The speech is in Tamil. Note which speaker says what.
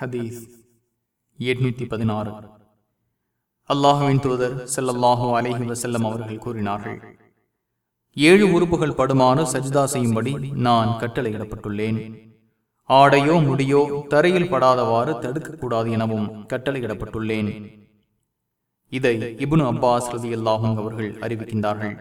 Speaker 1: ஹதீஸ் எட்நூத்தி பதினாறு. அல்லாஹுவின் தூதர் செல்லல்லாஹோ அலேஹி வசல்லம் அவர்கள் கூறினார்கள் ஏழு உறுப்புகள் படுமாறு சஜ்தா செய்யும்படி நான் கட்டளையிடப்பட்டுள்ளேன். ஆடையோ முடியோ தரையில் படாதவாறு தடுக்கக்கூடாது எனவும் கட்டளையிடப்பட்டுள்ளேன். இதை இபுன் அப்பாஸ் ரதி அவர்கள் அறிவிக்கின்றார்கள்.